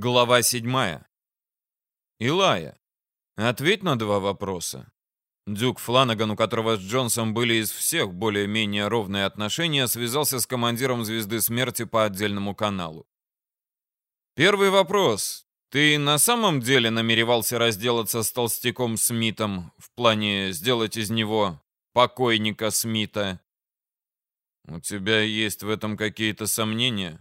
Глава седьмая. Илая, ответь на два вопроса. Дюк Фланаган, у которого с Джонсом были из всех более-менее ровные отношения, связался с командиром Звезды Смерти по отдельному каналу. Первый вопрос. Ты на самом деле намеревался разделаться с толстяком Смитом в плане сделать из него покойника Смита? У тебя есть в этом какие-то сомнения?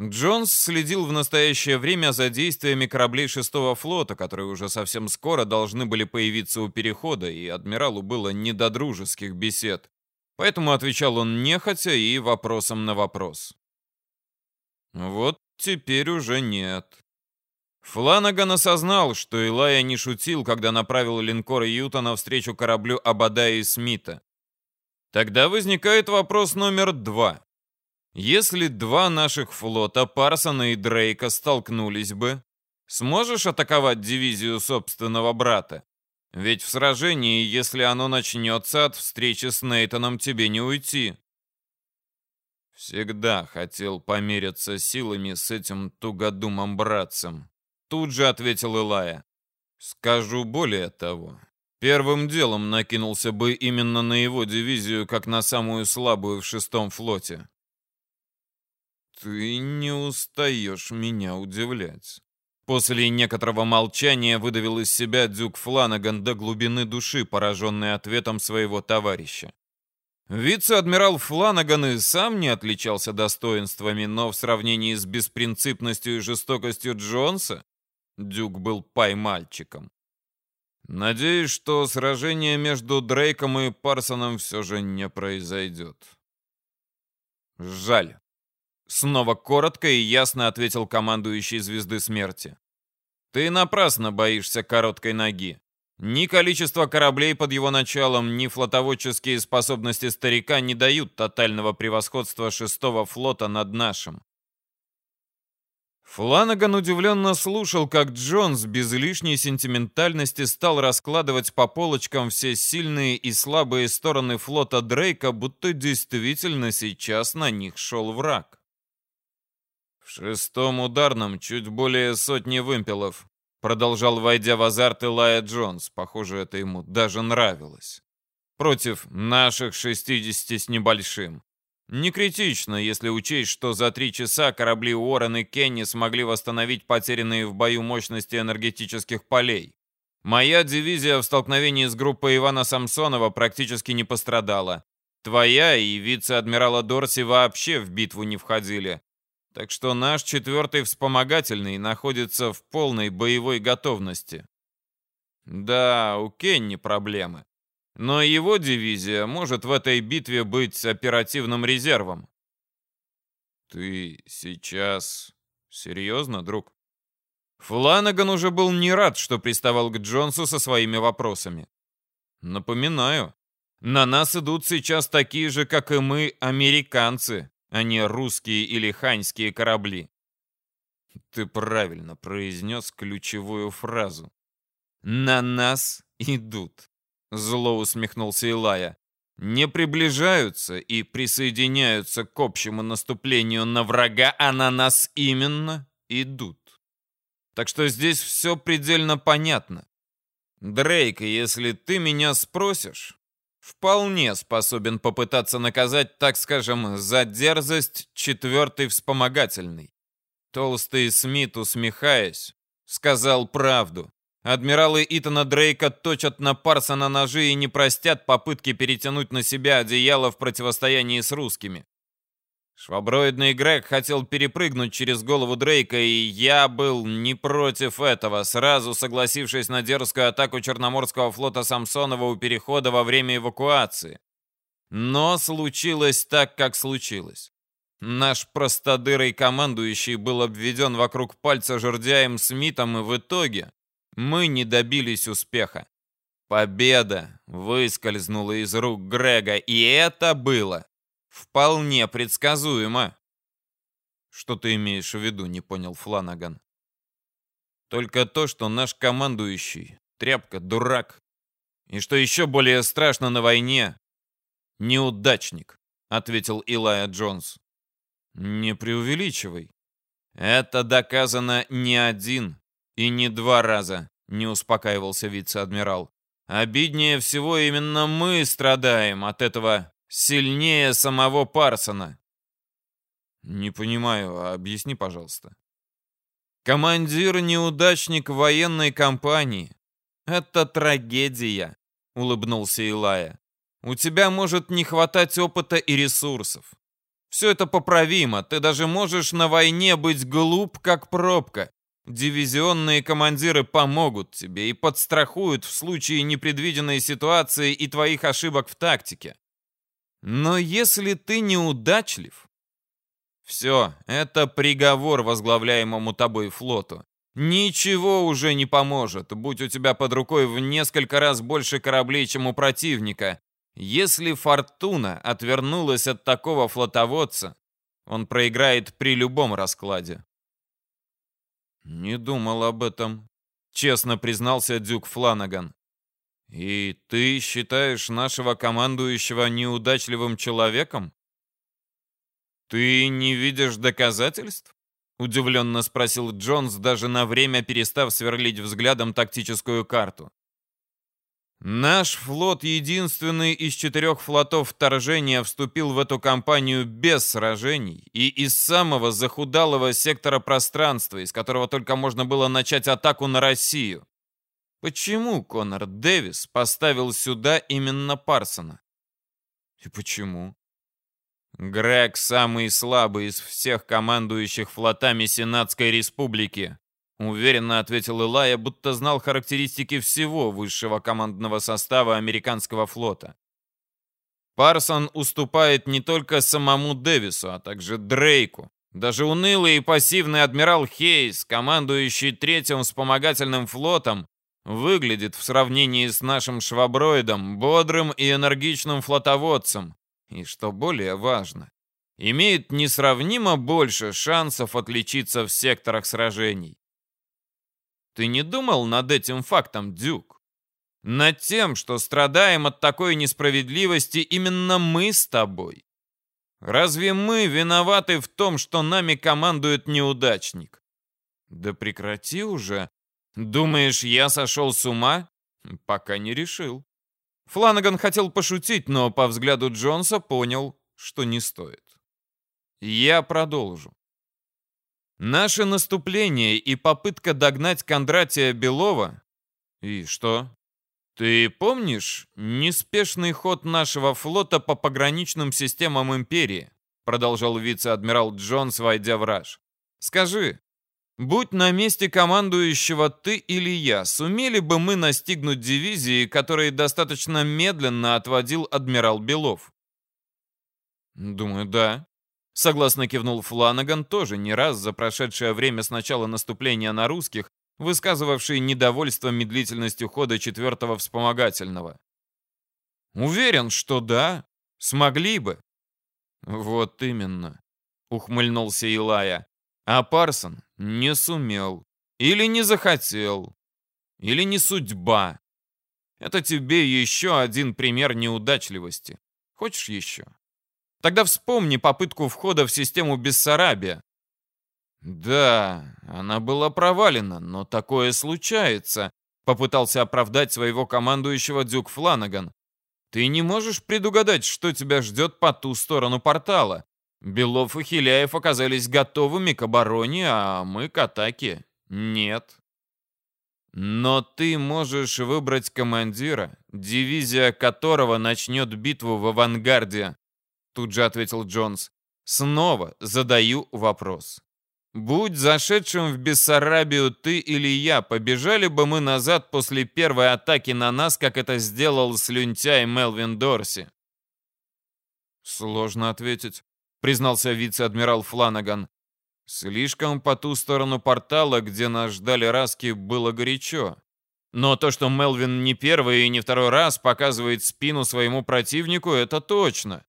Джонс следил в настоящее время за действиями кораблей шестого флота, которые уже совсем скоро должны были появиться у перехода, и адмиралу было не до дружеских бесед. Поэтому отвечал он нехотя и вопросом на вопрос. Вот теперь уже нет. Фланаган осознал, что Илая не шутил, когда направил линкор Юта навстречу кораблю Абадая и Смита. Тогда возникает вопрос номер два. Если два наших флота, Парсона и Дрейка, столкнулись бы, сможешь атаковать дивизию собственного брата? Ведь в сражении, если оно начнется, от встречи с Нейтаном тебе не уйти. Всегда хотел помериться силами с этим тугодумом-братцем. Тут же ответил Илая. Скажу более того. Первым делом накинулся бы именно на его дивизию, как на самую слабую в шестом флоте. «Ты не устаешь меня удивлять». После некоторого молчания выдавил из себя Дюк Фланаган до глубины души, пораженный ответом своего товарища. Вице-адмирал Фланаган и сам не отличался достоинствами, но в сравнении с беспринципностью и жестокостью Джонса Дюк был пай-мальчиком. Надеюсь, что сражение между Дрейком и Парсоном все же не произойдет. Жаль. Снова коротко и ясно ответил командующий Звезды Смерти. Ты напрасно боишься короткой ноги. Ни количество кораблей под его началом, ни флотоводческие способности старика не дают тотального превосходства шестого флота над нашим. Фланаган удивленно слушал, как Джонс без лишней сентиментальности стал раскладывать по полочкам все сильные и слабые стороны флота Дрейка, будто действительно сейчас на них шел враг. В шестом ударном чуть более сотни вымпелов. Продолжал, войдя в азарт Илая Джонс. Похоже, это ему даже нравилось. Против наших 60 с небольшим. Не критично, если учесть, что за три часа корабли Уоррен и Кенни смогли восстановить потерянные в бою мощности энергетических полей. Моя дивизия в столкновении с группой Ивана Самсонова практически не пострадала. Твоя и вице-адмирала Дорси вообще в битву не входили. Так что наш четвертый вспомогательный находится в полной боевой готовности. Да, у Кенни проблемы. Но его дивизия может в этой битве быть оперативным резервом. Ты сейчас серьезно, друг? Фланаган уже был не рад, что приставал к Джонсу со своими вопросами. Напоминаю, на нас идут сейчас такие же, как и мы, американцы, а не русские или ханьские корабли. Ты правильно произнес ключевую фразу. «На нас идут», — зло усмехнулся Илая. «Не приближаются и присоединяются к общему наступлению на врага, а на нас именно идут. Так что здесь все предельно понятно. Дрейк, если ты меня спросишь, вполне способен попытаться наказать, так скажем, за дерзость четвертый вспомогательный. Толстый Смит, усмехаясь, сказал правду. Адмиралы Итана Дрейка точат на Парсона ножи и не простят попытки перетянуть на себя одеяло в противостоянии с русскими. Шваброидный Грег хотел перепрыгнуть через голову Дрейка, и я был не против этого, сразу согласившись на дерзкую атаку Черноморского флота Самсонова у перехода во время эвакуации. Но случилось так, как случилось. Наш простодырый командующий был обведен вокруг пальца жердяем Смитом, и в итоге мы не добились успеха. Победа выскользнула из рук Грега, и это было Вполне предсказуемо. Что ты имеешь в виду, не понял Фланаган. Только то, что наш командующий тряпка, дурак. И что еще более страшно на войне, неудачник, ответил Илая Джонс. Не преувеличивай. Это доказано не один и не два раза, не успокаивался вице-адмирал. Обиднее всего именно мы страдаем от этого сильнее самого Парсона. Не понимаю, объясни, пожалуйста. Командир-неудачник военной компании. Это трагедия, улыбнулся Илая. У тебя может не хватать опыта и ресурсов. Все это поправимо, ты даже можешь на войне быть глуп, как пробка. Дивизионные командиры помогут тебе и подстрахуют в случае непредвиденной ситуации и твоих ошибок в тактике. Но если ты неудачлив, все, это приговор возглавляемому тобой флоту. Ничего уже не поможет, будь у тебя под рукой в несколько раз больше кораблей, чем у противника. Если Фортуна отвернулась от такого флотоводца, он проиграет при любом раскладе. «Не думал об этом», — честно признался Дюк Фланаган. «И ты считаешь нашего командующего неудачливым человеком?» «Ты не видишь доказательств?» — удивленно спросил Джонс, даже на время перестав сверлить взглядом тактическую карту. Наш флот, единственный из четырех флотов вторжения, вступил в эту кампанию без сражений и из самого захудалого сектора пространства, из которого только можно было начать атаку на Россию. Почему Конор Дэвис поставил сюда именно Парсона? И почему? Грег самый слабый из всех командующих флотами Сенатской Республики. Уверенно ответил Илая, будто знал характеристики всего высшего командного состава американского флота. Парсон уступает не только самому Дэвису, а также Дрейку. Даже унылый и пассивный адмирал Хейс, командующий третьим вспомогательным флотом, выглядит в сравнении с нашим шваброидом бодрым и энергичным флотоводцем. И что более важно, имеет несравнимо больше шансов отличиться в секторах сражений. Ты не думал над этим фактом, Дюк? Над тем, что страдаем от такой несправедливости именно мы с тобой. Разве мы виноваты в том, что нами командует неудачник? Да прекрати уже. Думаешь, я сошел с ума? Пока не решил. Фланаган хотел пошутить, но по взгляду Джонса понял, что не стоит. Я продолжу. Наше наступление и попытка догнать Кондратия Белова... И что? Ты помнишь неспешный ход нашего флота по пограничным системам Империи? Продолжал вице-адмирал Джонс, войдя в раж. Скажи, будь на месте командующего ты или я, сумели бы мы настигнуть дивизии, которые достаточно медленно отводил адмирал Белов? Думаю, да. Согласно кивнул Фланаган, тоже не раз за прошедшее время с начала наступления на русских, высказывавший недовольство медлительностью хода четвертого вспомогательного. «Уверен, что да, смогли бы». «Вот именно», — ухмыльнулся Илая. «А Парсон не сумел. Или не захотел. Или не судьба. Это тебе еще один пример неудачливости. Хочешь еще?» Тогда вспомни попытку входа в систему Бессарабия. Да, она была провалена, но такое случается, попытался оправдать своего командующего Дюк Фланаган. Ты не можешь предугадать, что тебя ждет по ту сторону портала. Белов и Хиляев оказались готовыми к обороне, а мы к атаке. Нет. Но ты можешь выбрать командира, дивизия которого начнет битву в авангарде. Тут же ответил Джонс. Снова задаю вопрос. Будь зашедшим в Бессарабию ты или я, побежали бы мы назад после первой атаки на нас, как это сделал слюнтяй Мелвин Дорси? Сложно ответить, признался вице-адмирал Фланаган. Слишком по ту сторону портала, где нас ждали раски, было горячо. Но то, что Мелвин не первый и не второй раз показывает спину своему противнику, это точно.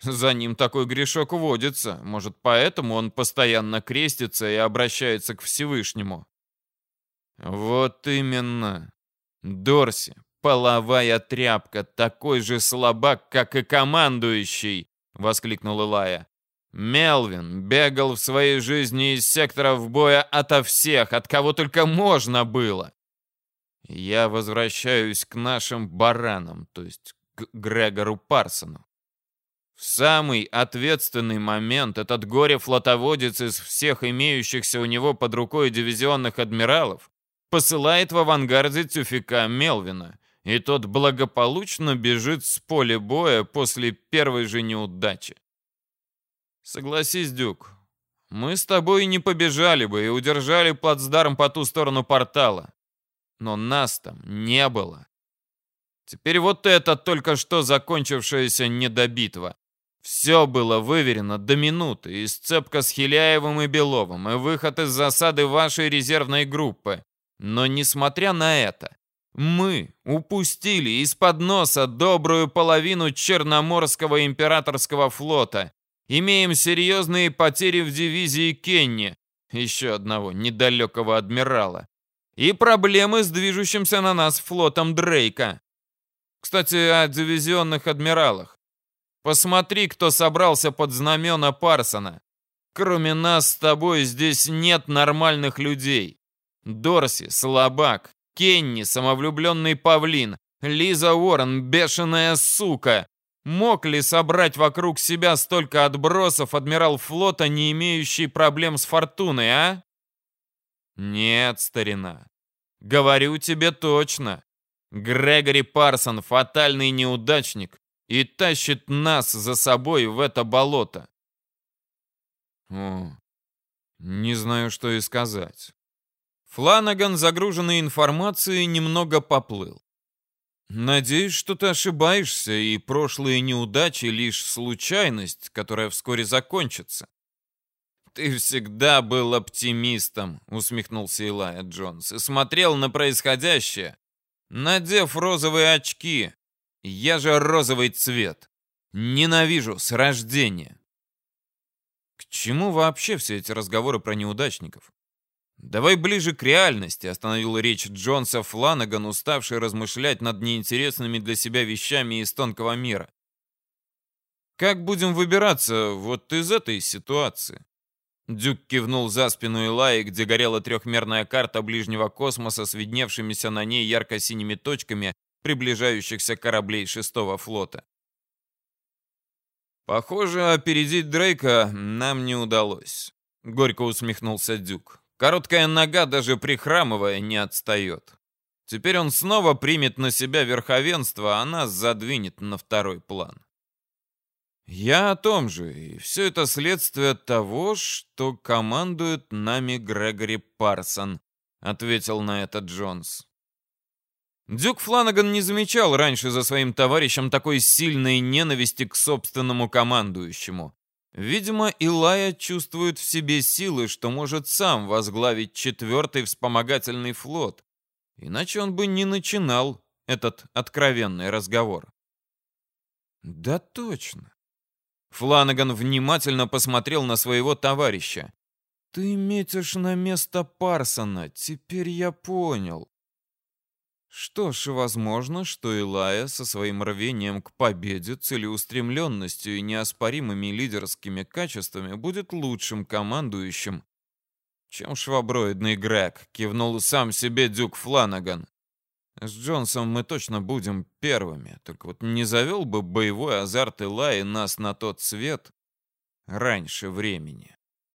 За ним такой грешок водится. Может, поэтому он постоянно крестится и обращается к Всевышнему. Вот именно. Дорси, половая тряпка, такой же слабак, как и командующий, воскликнул Илая. Мелвин бегал в своей жизни из секторов боя ото всех, от кого только можно было. Я возвращаюсь к нашим баранам, то есть к Грегору Парсону. В самый ответственный момент этот горе-флотоводец из всех имеющихся у него под рукой дивизионных адмиралов посылает в авангарде тюфика Мелвина, и тот благополучно бежит с поля боя после первой же неудачи. Согласись, Дюк, мы с тобой не побежали бы и удержали плацдарм по ту сторону портала. Но нас там не было. Теперь вот это только что закончившаяся недобитва. Все было выверено до минуты, и сцепка с Хиляевым и Беловым, и выход из засады вашей резервной группы. Но несмотря на это, мы упустили из-под носа добрую половину Черноморского императорского флота. Имеем серьезные потери в дивизии Кенни, еще одного недалекого адмирала, и проблемы с движущимся на нас флотом Дрейка. Кстати, о дивизионных адмиралах. Посмотри, кто собрался под знамена Парсона. Кроме нас с тобой здесь нет нормальных людей. Дорси, слабак. Кенни, самовлюбленный павлин. Лиза Уоррен, бешеная сука. Мог ли собрать вокруг себя столько отбросов адмирал флота, не имеющий проблем с фортуной, а? Нет, старина. Говорю тебе точно. Грегори Парсон — фатальный неудачник и тащит нас за собой в это болото. О, не знаю, что и сказать. Фланаган, загруженный информацией, немного поплыл. Надеюсь, что ты ошибаешься, и прошлые неудачи — лишь случайность, которая вскоре закончится. «Ты всегда был оптимистом», — усмехнулся Илая Джонс, и смотрел на происходящее, надев розовые очки. Я же розовый цвет. Ненавижу с рождения. К чему вообще все эти разговоры про неудачников? «Давай ближе к реальности», — остановил речь Джонса Фланаган, уставший размышлять над неинтересными для себя вещами из тонкого мира. «Как будем выбираться вот из этой ситуации?» Дюк кивнул за спину Илаи, где горела трехмерная карта ближнего космоса с видневшимися на ней ярко-синими точками приближающихся кораблей шестого флота. «Похоже, опередить Дрейка нам не удалось», — горько усмехнулся Дюк. Короткая нога, даже прихрамывая, не отстает. Теперь он снова примет на себя верховенство, а нас задвинет на второй план. Я о том же, и все это следствие того, что командует нами Грегори Парсон, ответил на это Джонс. Дюк Фланаган не замечал раньше за своим товарищем такой сильной ненависти к собственному командующему. Видимо, Илая чувствует в себе силы, что может сам возглавить четвертый вспомогательный флот. Иначе он бы не начинал этот откровенный разговор. Да точно. Фланаган внимательно посмотрел на своего товарища. «Ты метишь на место Парсона, теперь я понял. Что ж, возможно, что Илая со своим рвением к победе, целеустремленностью и неоспоримыми лидерскими качествами будет лучшим командующим, чем шваброидный Грег, кивнул сам себе Дюк Фланаган. С Джонсом мы точно будем первыми, только вот не завел бы боевой азарт Илаи нас на тот свет раньше времени.